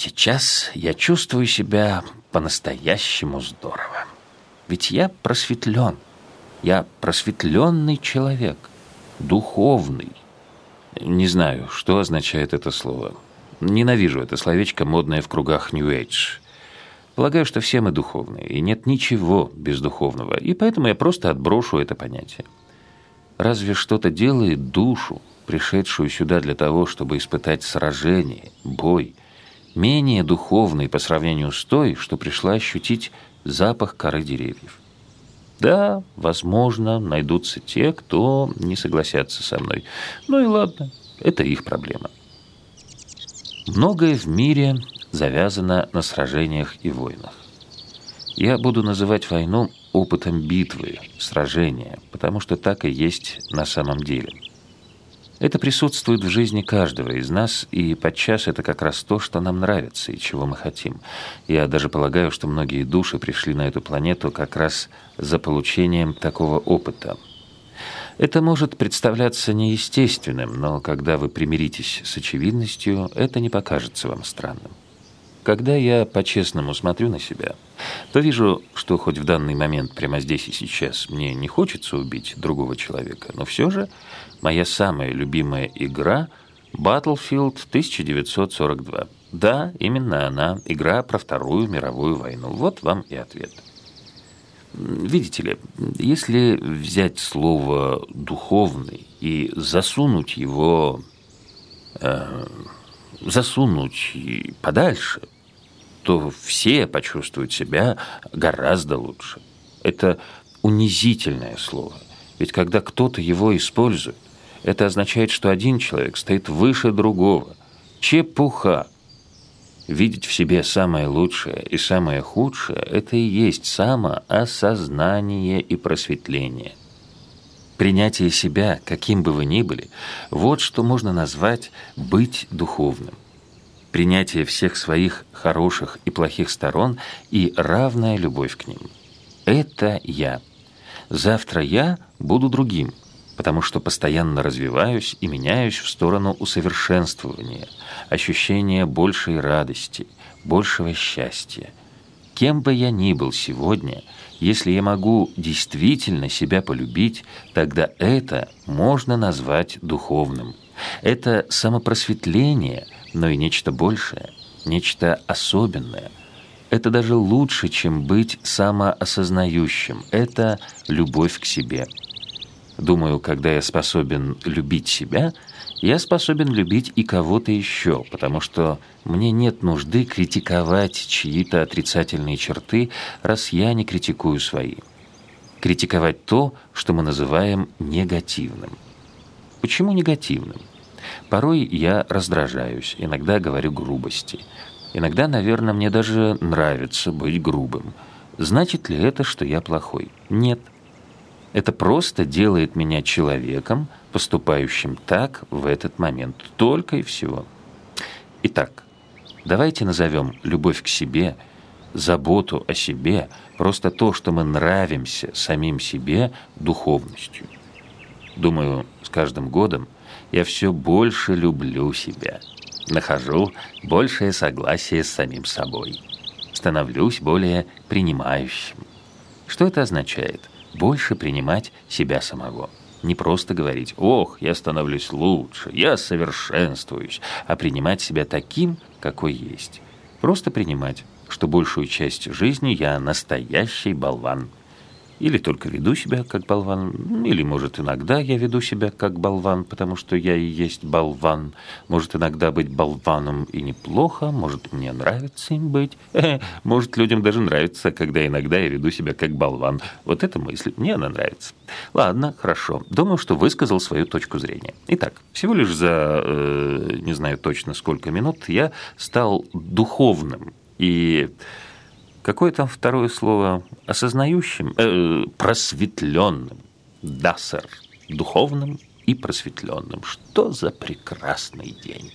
Сейчас я чувствую себя по-настоящему здорово. Ведь я просветлен. Я просветленный человек, духовный. Не знаю, что означает это слово. Ненавижу это словечко, модное в кругах New Age. Полагаю, что все мы духовные, и нет ничего бездуховного, и поэтому я просто отброшу это понятие. Разве что-то делает душу, пришедшую сюда для того, чтобы испытать сражение, бой, менее духовный по сравнению с той, что пришла ощутить запах коры деревьев. Да, возможно, найдутся те, кто не согласятся со мной. Ну и ладно, это их проблема. Многое в мире завязано на сражениях и войнах. Я буду называть войну опытом битвы, сражения, потому что так и есть на самом деле. Это присутствует в жизни каждого из нас, и подчас это как раз то, что нам нравится и чего мы хотим. Я даже полагаю, что многие души пришли на эту планету как раз за получением такого опыта. Это может представляться неестественным, но когда вы примиритесь с очевидностью, это не покажется вам странным. Когда я по-честному смотрю на себя, то вижу, что хоть в данный момент, прямо здесь и сейчас, мне не хочется убить другого человека, но все же моя самая любимая игра — Battlefield 1942. Да, именно она, игра про Вторую мировую войну. Вот вам и ответ. Видите ли, если взять слово «духовный» и засунуть его... Э, засунуть подальше — то все почувствуют себя гораздо лучше. Это унизительное слово. Ведь когда кто-то его использует, это означает, что один человек стоит выше другого. Чепуха. Видеть в себе самое лучшее и самое худшее – это и есть самоосознание и просветление. Принятие себя, каким бы вы ни были, вот что можно назвать «быть духовным» принятие всех своих хороших и плохих сторон и равная любовь к ним. Это я. Завтра я буду другим, потому что постоянно развиваюсь и меняюсь в сторону усовершенствования, ощущения большей радости, большего счастья. Кем бы я ни был сегодня, если я могу действительно себя полюбить, тогда это можно назвать духовным. Это самопросветление – но и нечто большее, нечто особенное. Это даже лучше, чем быть самоосознающим. Это любовь к себе. Думаю, когда я способен любить себя, я способен любить и кого-то еще, потому что мне нет нужды критиковать чьи-то отрицательные черты, раз я не критикую свои. Критиковать то, что мы называем негативным. Почему негативным? Порой я раздражаюсь, иногда говорю грубости. Иногда, наверное, мне даже нравится быть грубым. Значит ли это, что я плохой? Нет. Это просто делает меня человеком, поступающим так в этот момент. Только и всего. Итак, давайте назовем любовь к себе, заботу о себе, просто то, что мы нравимся самим себе духовностью. Думаю, с каждым годом я все больше люблю себя. Нахожу большее согласие с самим собой. Становлюсь более принимающим. Что это означает? Больше принимать себя самого. Не просто говорить «Ох, я становлюсь лучше, я совершенствуюсь», а принимать себя таким, какой есть. Просто принимать, что большую часть жизни я настоящий болван – или только веду себя как болван, или, может, иногда я веду себя как болван, потому что я и есть болван. Может, иногда быть болваном и неплохо, может, мне нравится им быть. Может, людям даже нравится, когда иногда я веду себя как болван. Вот эта мысль, мне она нравится. Ладно, хорошо. Думаю, что высказал свою точку зрения. Итак, всего лишь за, э, не знаю точно сколько минут, я стал духовным. И Какое там второе слово? Осознающим? Э, просветленным. Да, сэр. Духовным и просветленным. Что за прекрасный день.